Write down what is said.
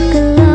gelap